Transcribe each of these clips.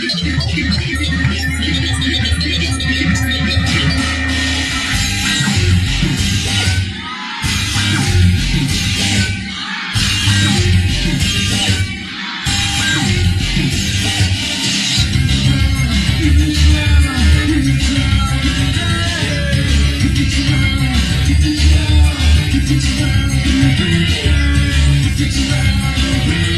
Get you. out, get you out, get you out,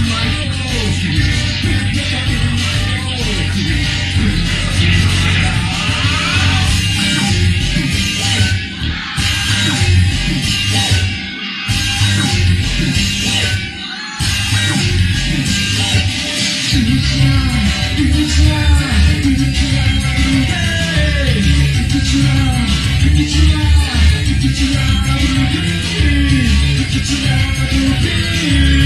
Never be